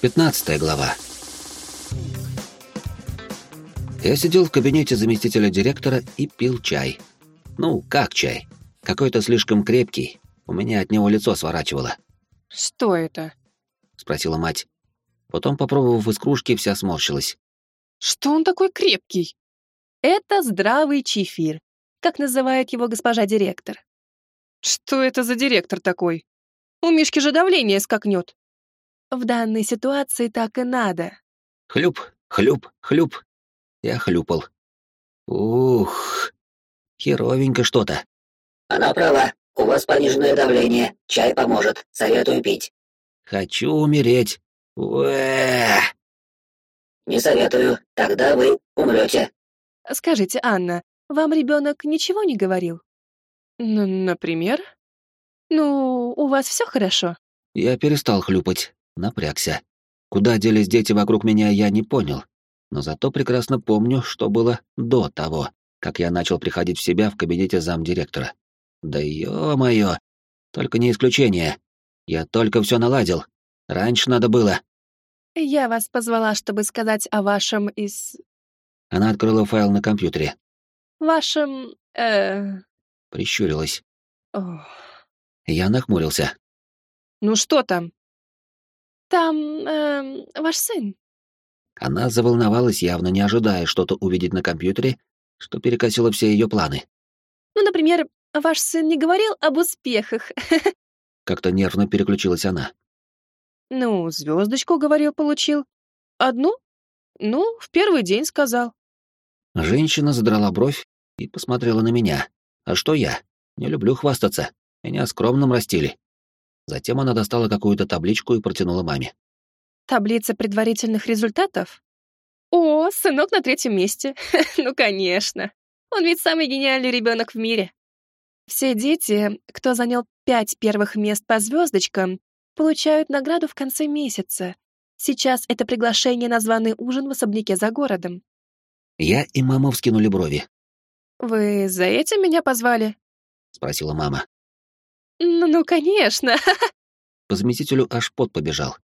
Пятнадцатая глава. Я сидел в кабинете заместителя директора и пил чай. Ну, как чай? Какой-то слишком крепкий. У меня от него лицо сворачивало. «Что это?» — спросила мать. Потом, попробовав из кружки, вся сморщилась. «Что он такой крепкий?» «Это здравый чефир, как называет его госпожа директор». «Что это за директор такой? У Мишки же давление скакнет». В данной ситуации так и надо. Хлюп, хлюп, хлюп. Я хлюпал. Ух, херовенько что-то. Она права. У вас пониженное давление. Чай поможет. Советую пить. Хочу умереть. Уэ. Не советую. Тогда вы умрете. Скажите, Анна, вам ребенок ничего не говорил? Н например? Ну, у вас все хорошо? Я перестал хлюпать напрягся. Куда делись дети вокруг меня, я не понял. Но зато прекрасно помню, что было до того, как я начал приходить в себя в кабинете замдиректора. Да ё-моё! Только не исключение. Я только все наладил. Раньше надо было. Я вас позвала, чтобы сказать о вашем из... Она открыла файл на компьютере. Вашем... э... Прищурилась. Ох. Я нахмурился. Ну что там? Там э, ваш сын. Она заволновалась, явно не ожидая что-то увидеть на компьютере, что перекосило все ее планы. Ну, например, ваш сын не говорил об успехах. Как-то нервно переключилась она. Ну, звездочку, говорил, получил. Одну? Ну, в первый день сказал. Женщина задрала бровь и посмотрела на меня. А что я? Не люблю хвастаться. Меня скромным растили. Затем она достала какую-то табличку и протянула маме. «Таблица предварительных результатов? О, сынок на третьем месте. ну, конечно. Он ведь самый гениальный ребенок в мире. Все дети, кто занял пять первых мест по звездочкам, получают награду в конце месяца. Сейчас это приглашение на званый ужин в особняке за городом. Я и мама вскинули брови. «Вы за этим меня позвали?» — спросила мама. Ну, ну конечно. По заместителю аж пот побежал.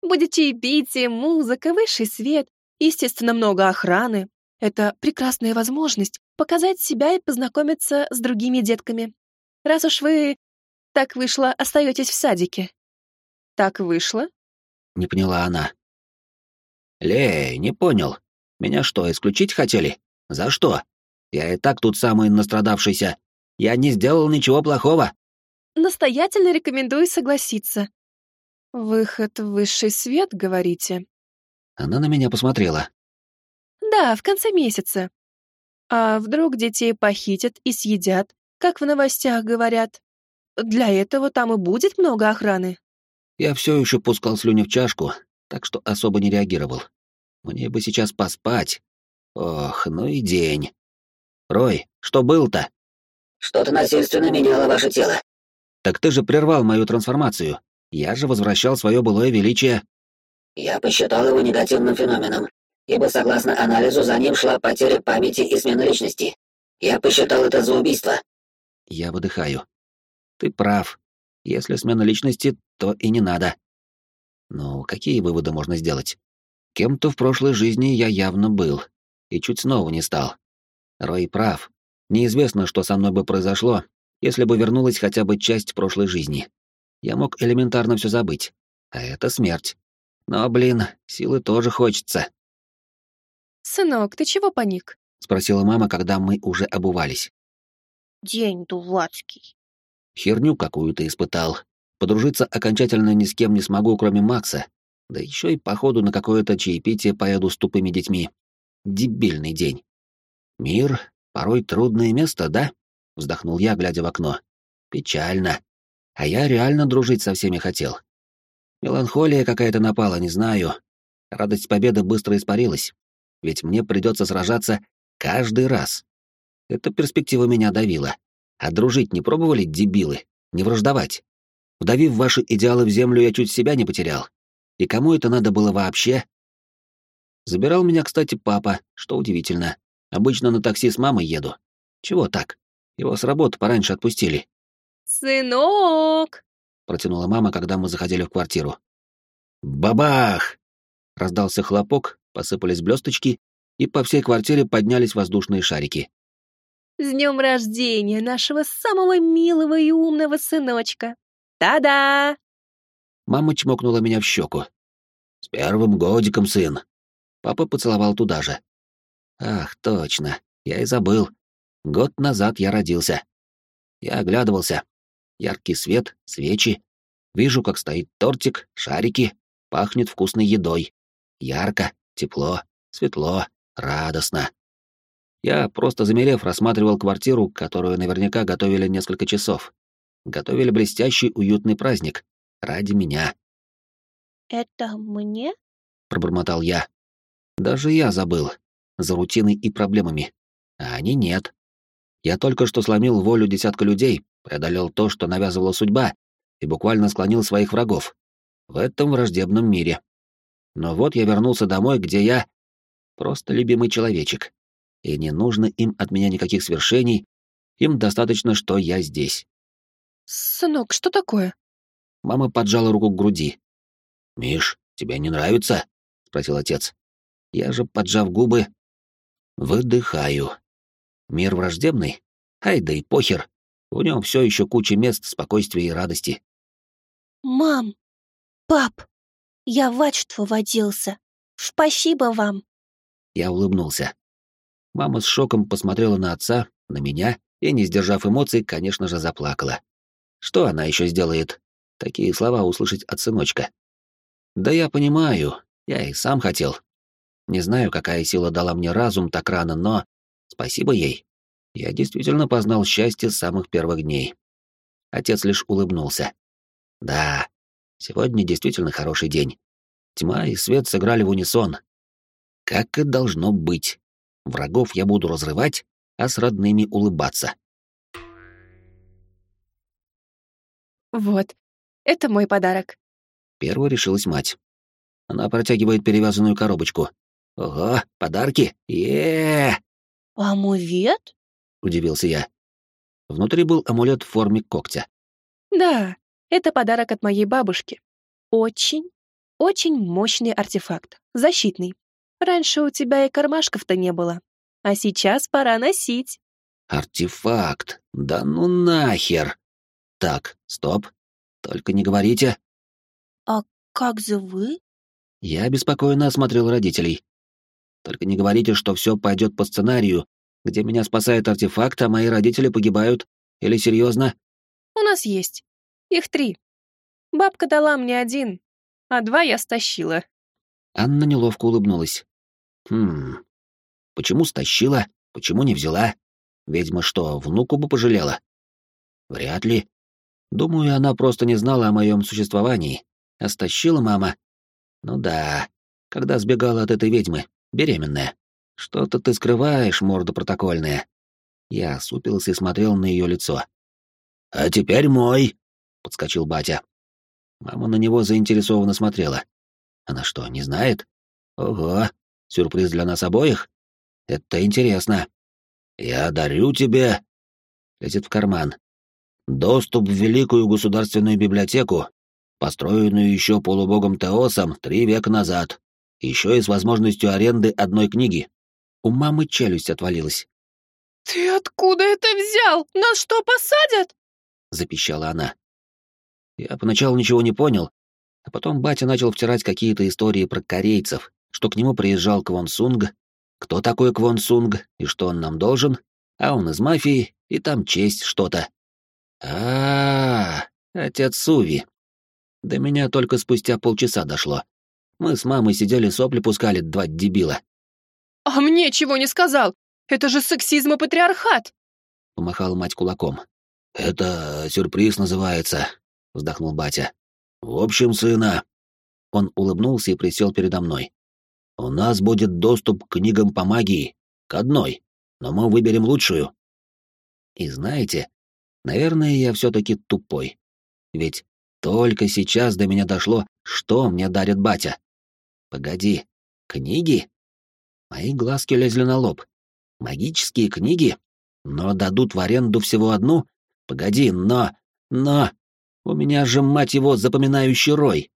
Будет чаепитие, музыка, высший свет, естественно, много охраны. Это прекрасная возможность показать себя и познакомиться с другими детками. Раз уж вы так вышло, остаетесь в садике. Так вышло? Не поняла она. Лей, не понял. Меня что, исключить хотели? За что? Я и так тут самый настрадавшийся. Я не сделал ничего плохого настоятельно рекомендую согласиться. Выход в высший свет, говорите? Она на меня посмотрела. Да, в конце месяца. А вдруг детей похитят и съедят, как в новостях говорят? Для этого там и будет много охраны. Я все еще пускал слюни в чашку, так что особо не реагировал. Мне бы сейчас поспать. Ох, ну и день. Рой, что был-то? Что-то насильственно меняло ваше тело. Так ты же прервал мою трансформацию. Я же возвращал свое былое величие. Я посчитал его негативным феноменом, ибо согласно анализу за ним шла потеря памяти и смена личности. Я посчитал это за убийство. Я выдыхаю. Ты прав. Если смена личности, то и не надо. Ну, какие выводы можно сделать? Кем-то в прошлой жизни я явно был, и чуть снова не стал. Рой прав. Неизвестно, что со мной бы произошло, если бы вернулась хотя бы часть прошлой жизни. Я мог элементарно все забыть. А это смерть. Но, блин, силы тоже хочется. «Сынок, ты чего паник?» — спросила мама, когда мы уже обувались. «День дувацкий». Херню какую-то испытал. Подружиться окончательно ни с кем не смогу, кроме Макса. Да еще и походу на какое-то чаепитие поеду с тупыми детьми. Дебильный день. Мир — порой трудное место, да? Вздохнул я, глядя в окно. Печально. А я реально дружить со всеми хотел. Меланхолия какая-то напала, не знаю. Радость победы быстро испарилась. Ведь мне придется сражаться каждый раз. Эта перспектива меня давила. А дружить не пробовали, дебилы? Не враждовать? Вдавив ваши идеалы в землю, я чуть себя не потерял. И кому это надо было вообще? Забирал меня, кстати, папа, что удивительно. Обычно на такси с мамой еду. Чего так? Его с работы пораньше отпустили. «Сынок!» — протянула мама, когда мы заходили в квартиру. Бабах! Раздался хлопок, посыпались блесточки, и по всей квартире поднялись воздушные шарики. «С днем рождения нашего самого милого и умного сыночка! Та-да!» Мама чмокнула меня в щеку. «С первым годиком, сын!» Папа поцеловал туда же. «Ах, точно, я и забыл. Год назад я родился. Я оглядывался. Яркий свет, свечи. Вижу, как стоит тортик, шарики, пахнет вкусной едой. Ярко, тепло, светло, радостно. Я, просто замерев, рассматривал квартиру, которую наверняка готовили несколько часов. Готовили блестящий, уютный праздник. Ради меня. «Это мне?» — пробормотал я. Даже я забыл. За рутиной и проблемами. А они нет. Я только что сломил волю десятка людей, преодолел то, что навязывала судьба, и буквально склонил своих врагов. В этом враждебном мире. Но вот я вернулся домой, где я просто любимый человечек. И не нужно им от меня никаких свершений, им достаточно, что я здесь. «Сынок, что такое?» Мама поджала руку к груди. «Миш, тебе не нравится?» — спросил отец. Я же, поджав губы, выдыхаю. Мир враждебный? Ай да и похер. В нем все еще куча мест спокойствия и радости. «Мам! Пап! Я в Ачтво водился. Спасибо вам!» Я улыбнулся. Мама с шоком посмотрела на отца, на меня и, не сдержав эмоций, конечно же, заплакала. Что она еще сделает? Такие слова услышать от сыночка. Да я понимаю, я и сам хотел. Не знаю, какая сила дала мне разум так рано, но спасибо ей. Я действительно познал счастье с самых первых дней. Отец лишь улыбнулся. Да, сегодня действительно хороший день. Тьма и свет сыграли в унисон. Как и должно быть. Врагов я буду разрывать, а с родными улыбаться. «Вот, это мой подарок». Первой решилась мать. Она протягивает перевязанную коробочку. «Ого, подарки! е «Амулет?» — удивился я. Внутри был амулет в форме когтя. «Да, это подарок от моей бабушки. Очень, очень мощный артефакт, защитный. Раньше у тебя и кармашков-то не было, а сейчас пора носить». «Артефакт? Да ну нахер!» «Так, стоп. Только не говорите». «А как же вы?» Я беспокойно осмотрел родителей. Только не говорите, что все пойдет по сценарию, где меня спасает артефакт, а мои родители погибают. Или серьезно? У нас есть. Их три. Бабка дала мне один, а два я стащила. Анна неловко улыбнулась. Хм. Почему стащила? Почему не взяла? Ведьма что, внуку бы пожалела? Вряд ли. Думаю, она просто не знала о моем существовании. А стащила мама. Ну да, когда сбегала от этой ведьмы, беременная. Что-то ты скрываешь, морда протокольная. Я супился и смотрел на ее лицо. А теперь мой, подскочил батя. Мама на него заинтересованно смотрела. Она что, не знает? Ого, сюрприз для нас обоих? Это интересно. Я дарю тебе... Лезет в карман. Доступ в Великую Государственную Библиотеку, построенную еще полубогом Теосом три века назад, еще и с возможностью аренды одной книги. У мамы челюсть отвалилась. «Ты откуда это взял? Нас что, посадят?» — запищала она. Я поначалу ничего не понял, а потом батя начал втирать какие-то истории про корейцев, что к нему приезжал Квон Сунг, кто такой Квон Сунг и что он нам должен, а он из мафии, и там честь что-то. А, -а, -а отец Суви. До меня только спустя полчаса дошло. Мы с мамой сидели сопли пускали, два дебила. «А мне чего не сказал? Это же сексизм и патриархат!» Помахала мать кулаком. «Это сюрприз называется», — вздохнул батя. «В общем, сына...» Он улыбнулся и присел передо мной. «У нас будет доступ к книгам по магии. К одной. Но мы выберем лучшую». И знаете, наверное, я все-таки тупой. Ведь только сейчас до меня дошло, что мне дарит батя. Погоди, книги? Мои глазки лезли на лоб. Магические книги? Но дадут в аренду всего одну? Погоди, но... Но... У меня же, мать его, запоминающий рой.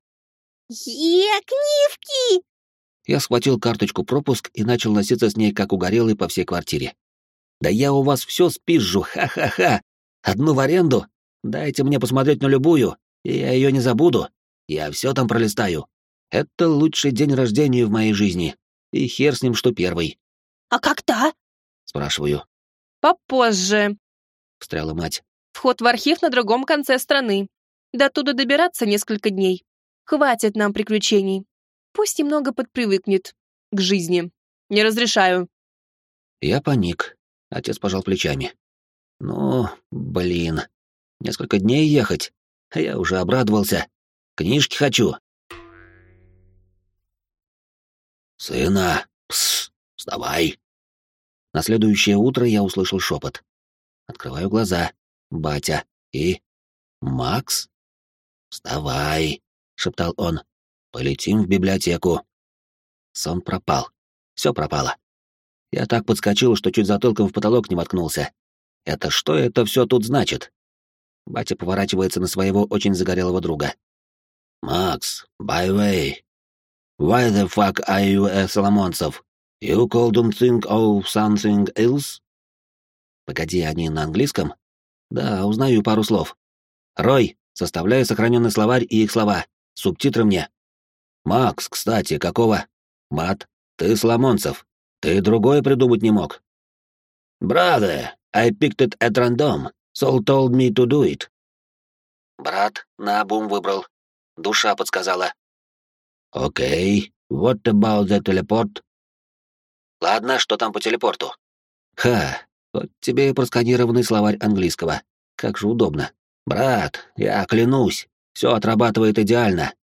Е, книжки! Я схватил карточку пропуск и начал носиться с ней, как угорелый, по всей квартире. «Да я у вас все спизжу, ха-ха-ха! Одну в аренду? Дайте мне посмотреть на любую, и я ее не забуду. Я все там пролистаю. Это лучший день рождения в моей жизни. И хер с ним, что первый. А когда? Спрашиваю. Попозже. Встряла мать. Вход в архив на другом конце страны. До туда добираться несколько дней. Хватит нам приключений. Пусть немного подпривыкнет к жизни. Не разрешаю. Я паник. Отец пожал плечами. Ну, блин. Несколько дней ехать. А я уже обрадовался. Книжки хочу. Сына, пс, вставай. На следующее утро я услышал шепот. Открываю глаза. Батя и... Макс? «Вставай!» — шептал он. «Полетим в библиотеку». Сон пропал. Все пропало. Я так подскочил, что чуть затылком в потолок не воткнулся. Это что это все тут значит? Батя поворачивается на своего очень загорелого друга. «Макс, way, why the fuck are you a Соломонцев? You them think of something else?» Погоди, они на английском? Да, узнаю пару слов. Рой, составляю сохраненный словарь и их слова. Субтитры мне. Макс, кстати, какого? Мат, ты Соломонцев. Ты другое придумать не мог. Brother, I picked it at random. Soul told me to do it. Брат, на бум выбрал. Душа подсказала. Окей, what about the teleport? Ладно, что там по телепорту? Ха, вот тебе и просканированный словарь английского. Как же удобно. Брат, я клянусь, все отрабатывает идеально.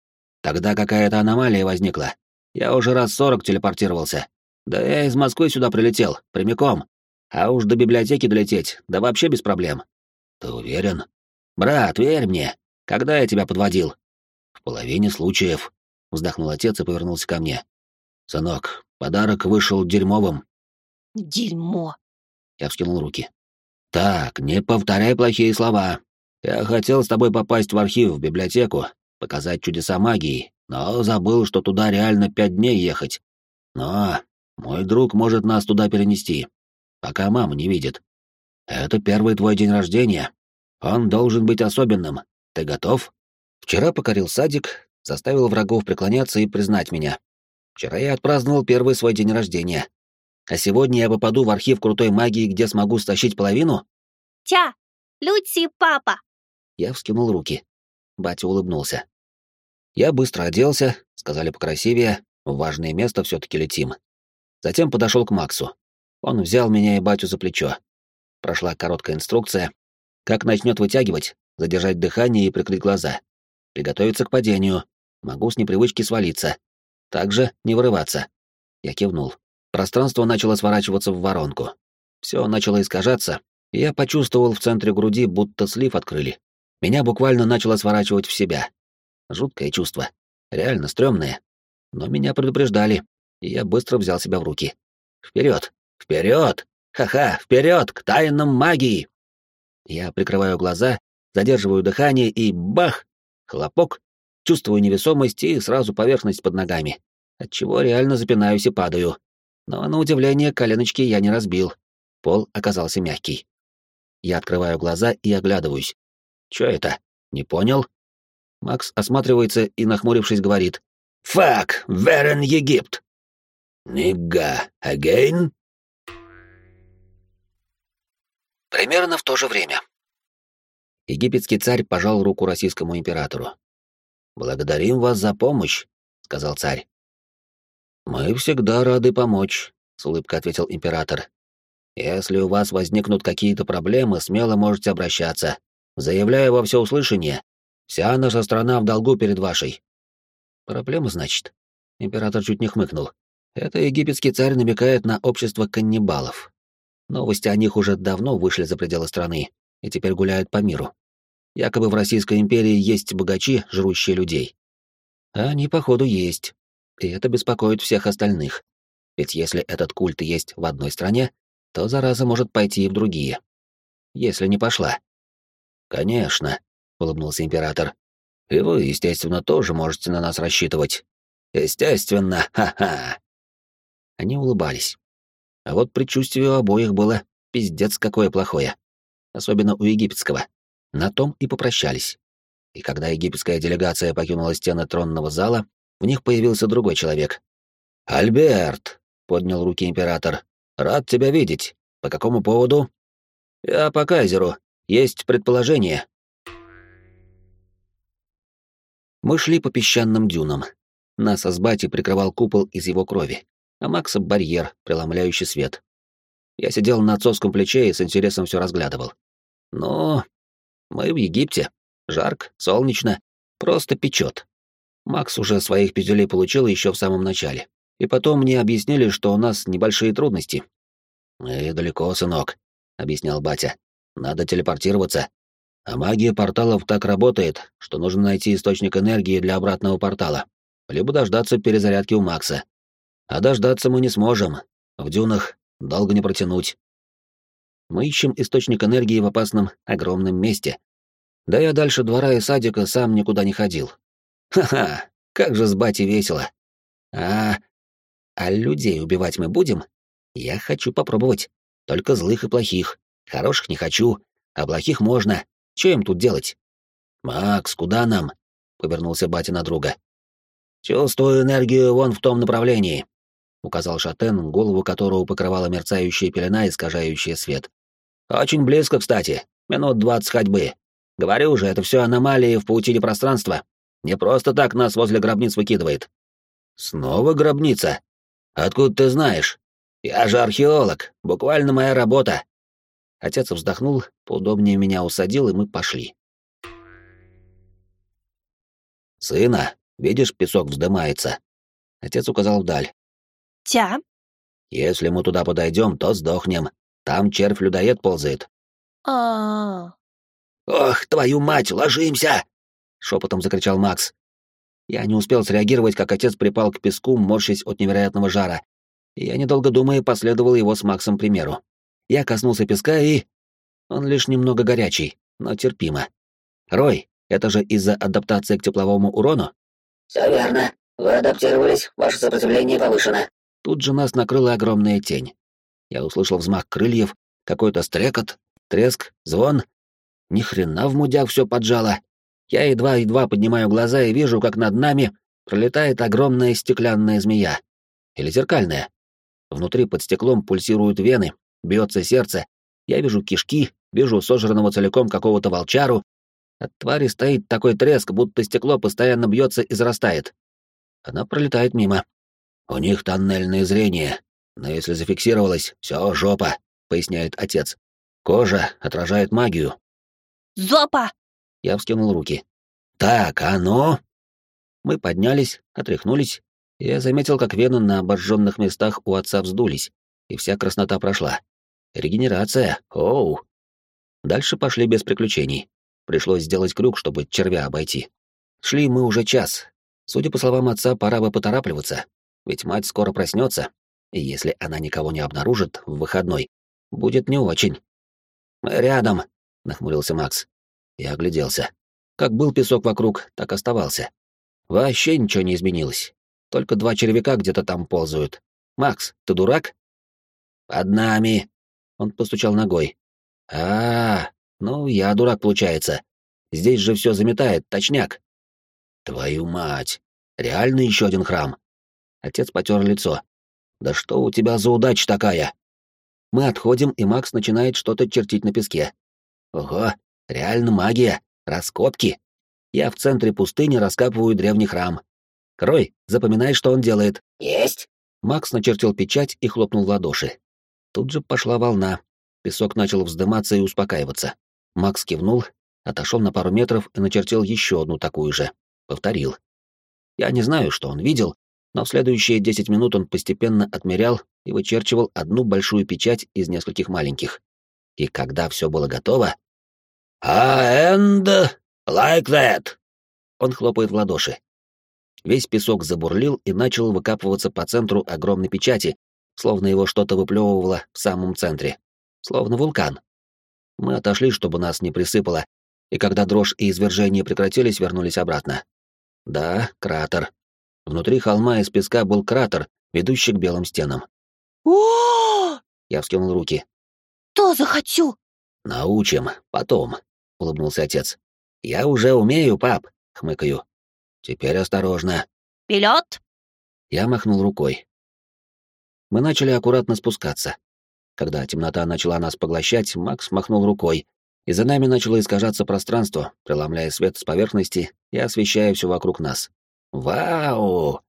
Тогда какая-то аномалия возникла. Я уже раз сорок телепортировался. Да я из Москвы сюда прилетел, прямиком. А уж до библиотеки долететь, да вообще без проблем. Ты уверен? Брат, верь мне. Когда я тебя подводил? В половине случаев. Вздохнул отец и повернулся ко мне. Сынок, подарок вышел дерьмовым. Дерьмо. Я вскинул руки. Так, не повторяй плохие слова. Я хотел с тобой попасть в архив, в библиотеку, показать чудеса магии, но забыл, что туда реально пять дней ехать. Но мой друг может нас туда перенести, пока мама не видит. Это первый твой день рождения. Он должен быть особенным. Ты готов? Вчера покорил садик, заставил врагов преклоняться и признать меня. Вчера я отпраздновал первый свой день рождения. А сегодня я попаду в архив крутой магии, где смогу стащить половину? Тя, Люси, папа. Я вскинул руки. Батя улыбнулся. Я быстро оделся, сказали покрасивее, в важное место все-таки летим. Затем подошел к Максу. Он взял меня и батю за плечо. Прошла короткая инструкция, как начнет вытягивать, задержать дыхание и прикрыть глаза. Приготовиться к падению. Могу с непривычки свалиться. Также не вырываться. Я кивнул. Пространство начало сворачиваться в воронку. Все начало искажаться, и я почувствовал в центре груди, будто слив открыли. Меня буквально начало сворачивать в себя. Жуткое чувство. Реально стрёмное. Но меня предупреждали, и я быстро взял себя в руки. Вперед! Вперед! Ха-ха! Вперед! К тайнам магии! Я прикрываю глаза, задерживаю дыхание и бах! Хлопок. Чувствую невесомость и сразу поверхность под ногами, отчего реально запинаюсь и падаю. Но, на удивление, коленочки я не разбил. Пол оказался мягкий. Я открываю глаза и оглядываюсь. Чё это? Не понял? Макс осматривается и, нахмурившись, говорит. «Фак! Верен Египт!» «Нигга! Again?» Примерно в то же время. Египетский царь пожал руку российскому императору. «Благодарим вас за помощь», — сказал царь. «Мы всегда рады помочь», — с улыбкой ответил император. «Если у вас возникнут какие-то проблемы, смело можете обращаться. Заявляю во всеуслышание, вся наша страна в долгу перед вашей». «Проблемы, значит?» Император чуть не хмыкнул. «Это египетский царь намекает на общество каннибалов. Новости о них уже давно вышли за пределы страны и теперь гуляют по миру. Якобы в Российской империи есть богачи, жрущие людей. А они, походу, есть и это беспокоит всех остальных. Ведь если этот культ есть в одной стране, то зараза может пойти и в другие. Если не пошла. Конечно, улыбнулся император. И вы, естественно, тоже можете на нас рассчитывать. Естественно, ха-ха. Они улыбались. А вот предчувствие у обоих было пиздец какое плохое. Особенно у египетского. На том и попрощались. И когда египетская делегация покинула стены тронного зала, в них появился другой человек. «Альберт!» — поднял руки император. «Рад тебя видеть. По какому поводу?» «Я по кайзеру. Есть предположение». Мы шли по песчаным дюнам. Нас с Бати прикрывал купол из его крови, а Макса — барьер, преломляющий свет. Я сидел на отцовском плече и с интересом все разглядывал. Но мы в Египте. Жарко, солнечно, просто печет. Макс уже своих петелей получил еще в самом начале. И потом мне объяснили, что у нас небольшие трудности. «Мы далеко, сынок», — объяснял батя. «Надо телепортироваться. А магия порталов так работает, что нужно найти источник энергии для обратного портала, либо дождаться перезарядки у Макса. А дождаться мы не сможем. В дюнах долго не протянуть. Мы ищем источник энергии в опасном, огромном месте. Да я дальше двора и садика сам никуда не ходил. Ха-ха, как же с батей весело. А... А людей убивать мы будем? Я хочу попробовать. Только злых и плохих. Хороших не хочу, а плохих можно. Что им тут делать? «Макс, куда нам?» — повернулся батя на друга. «Чувствую энергию вон в том направлении», — указал Шатен, голову которого покрывала мерцающая пелена, искажающая свет. «Очень близко, кстати. Минут двадцать ходьбы. Говорю же, это все аномалии в паутине пространства. Не просто так нас возле гробниц выкидывает». «Снова гробница? Откуда ты знаешь? Я же археолог, буквально моя работа». Отец вздохнул, поудобнее меня усадил, и мы пошли. «Сына, видишь, песок вздымается?» Отец указал вдаль. Тя? «Если мы туда подойдем, то сдохнем. Там червь-людоед ползает». А, «Ох, твою мать, ложимся!» — шепотом закричал Макс. Я не успел среагировать, как отец припал к песку, морщась от невероятного жара. Я, недолго думая, последовал его с Максом примеру. Я коснулся песка и... Он лишь немного горячий, но терпимо. Рой, это же из-за адаптации к тепловому урону? Все верно. Вы адаптировались, ваше сопротивление повышено. Тут же нас накрыла огромная тень. Я услышал взмах крыльев, какой-то стрекот, треск, звон. Ни хрена в мудях все поджало. Я едва-едва поднимаю глаза и вижу, как над нами пролетает огромная стеклянная змея. Или зеркальная. Внутри под стеклом пульсируют вены, бьется сердце. Я вижу кишки, вижу сожранного целиком какого-то волчару. От твари стоит такой треск, будто стекло постоянно бьется и зарастает. Она пролетает мимо. У них тоннельное зрение, но если зафиксировалось, все жопа, поясняет отец. Кожа отражает магию. Зопа! Я вскинул руки. Так, а ну? Мы поднялись, отряхнулись. и Я заметил, как вены на обожженных местах у отца вздулись, и вся краснота прошла. Регенерация, оу. Дальше пошли без приключений. Пришлось сделать крюк, чтобы червя обойти. Шли мы уже час. Судя по словам отца, пора бы поторапливаться, ведь мать скоро проснется, и если она никого не обнаружит в выходной, будет не очень. «Мы рядом», — нахмурился Макс. Я огляделся. Как был песок вокруг, так оставался. Вообще ничего не изменилось. Только два червяка где-то там ползают. «Макс, ты дурак?» «Под нами!» Он постучал ногой. а, -а, -а ну, я дурак, получается. Здесь же все заметает, точняк. Твою мать! Реально еще один храм. Отец потер лицо. Да что у тебя за удача такая? Мы отходим, и Макс начинает что-то чертить на песке. Ого, реально магия, раскопки. Я в центре пустыни раскапываю древний храм. Крой, запоминай, что он делает. Есть. Макс начертил печать и хлопнул в ладоши. Тут же пошла волна. Песок начал вздыматься и успокаиваться. Макс кивнул, отошел на пару метров и начертил еще одну такую же. Повторил. Я не знаю, что он видел, но в следующие десять минут он постепенно отмерял и вычерчивал одну большую печать из нескольких маленьких. И когда все было готово... «And like that!» Он хлопает в ладоши. Весь песок забурлил и начал выкапываться по центру огромной печати, словно его что-то выплевывало в самом центре. Словно вулкан. Мы отошли, чтобы нас не присыпало, и когда дрожь и извержение прекратились, вернулись обратно. Да, кратер. Внутри холма из песка был кратер, ведущий к белым стенам. О! Я вскинул руки. Тоже хочу. Научим, потом, улыбнулся отец. Я уже умею, пап, хмыкаю. Теперь осторожно. Вперед! Я махнул рукой. Мы начали аккуратно спускаться. Когда темнота начала нас поглощать, Макс махнул рукой, и за нами начало искажаться пространство, преломляя свет с поверхности и освещая все вокруг нас. Вау!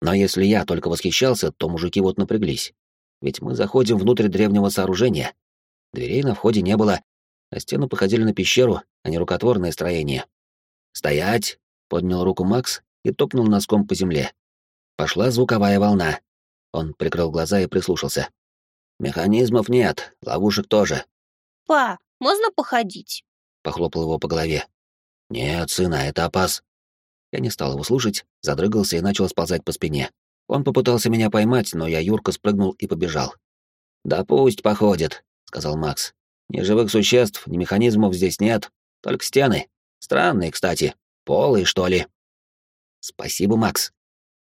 Но если я только восхищался, то мужики вот напряглись. Ведь мы заходим внутрь древнего сооружения. Дверей на входе не было, а стены походили на пещеру, а не рукотворное строение. «Стоять!» — поднял руку Макс и топнул носком по земле. Пошла звуковая волна. Он прикрыл глаза и прислушался. «Механизмов нет, ловушек тоже». Па, можно походить? Похлопал его по голове. «Нет, сына, это опас». Я не стал его слушать, задрыгался и начал сползать по спине. Он попытался меня поймать, но я юрко спрыгнул и побежал. «Да пусть походит», — сказал Макс. «Ни живых существ, ни механизмов здесь нет, только стены. Странные, кстати. Полые, что ли?» «Спасибо, Макс».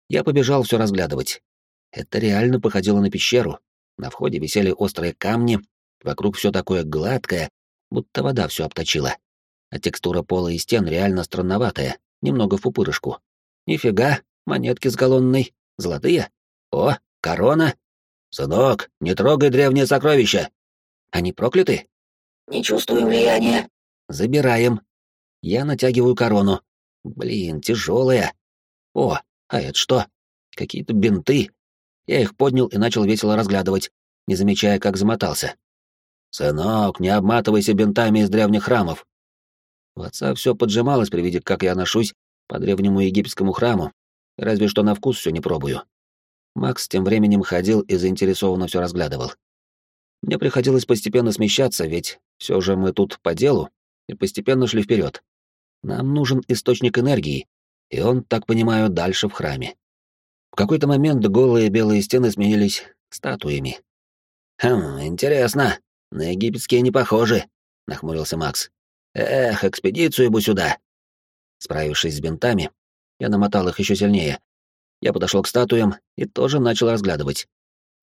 Я побежал все разглядывать. Это реально походило на пещеру. На входе висели острые камни, вокруг все такое гладкое, будто вода все обточила. А текстура пола и стен реально странноватая, немного в пупырышку. Нифига, монетки с галлонной, золотые. О, корона. Сынок, не трогай древние сокровища. Они прокляты? Не чувствую влияния. Забираем. Я натягиваю корону. Блин, тяжелая. О, а это что? Какие-то бинты. Я их поднял и начал весело разглядывать, не замечая, как замотался. «Сынок, не обматывайся бинтами из древних храмов!» У отца все поджималось при виде, как я ношусь по древнему египетскому храму, разве что на вкус все не пробую. Макс тем временем ходил и заинтересованно все разглядывал. Мне приходилось постепенно смещаться, ведь все же мы тут по делу и постепенно шли вперед. Нам нужен источник энергии, и он, так понимаю, дальше в храме. В какой-то момент голые белые стены сменились статуями. «Хм, интересно. На египетские не похожи», — нахмурился Макс. «Эх, экспедицию бы сюда». Справившись с бинтами, я намотал их еще сильнее. Я подошел к статуям и тоже начал разглядывать.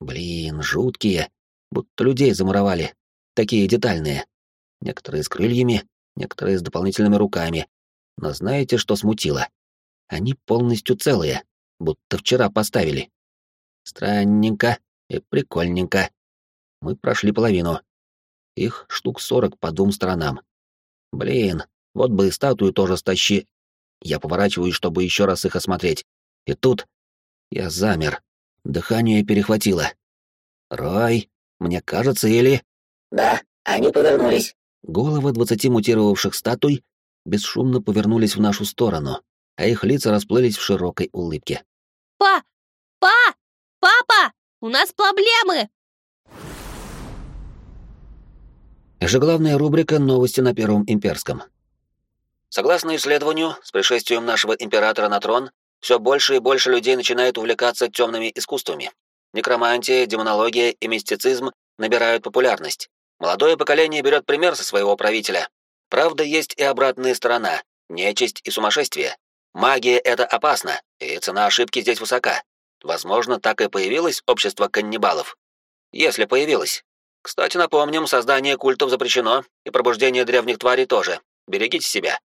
Блин, жуткие, будто людей замуровали. Такие детальные. Некоторые с крыльями, некоторые с дополнительными руками. Но знаете, что смутило? Они полностью целые, будто вчера поставили. Странненько и прикольненько. Мы прошли половину. Их штук сорок по двум сторонам. Блин, вот бы и статую тоже стащи. Я поворачиваюсь, чтобы еще раз их осмотреть. И тут я замер. Дыхание перехватило. «Рой, мне кажется, или...» Да, они повернулись. Головы двадцати мутировавших статуй бесшумно повернулись в нашу сторону, а их лица расплылись в широкой улыбке. Па! Па! Папа! У нас проблемы! Ежеглавная рубрика «Новости на Первом Имперском». Согласно исследованию, с пришествием нашего императора на трон, все больше и больше людей начинают увлекаться темными искусствами. Некромантия, демонология и мистицизм набирают популярность. Молодое поколение берет пример со своего правителя. Правда, есть и обратная сторона — нечисть и сумасшествие. Магия — это опасно, и цена ошибки здесь высока. Возможно, так и появилось общество каннибалов. Если появилось. Кстати, напомним, создание культов запрещено, и пробуждение древних тварей тоже. Берегите себя.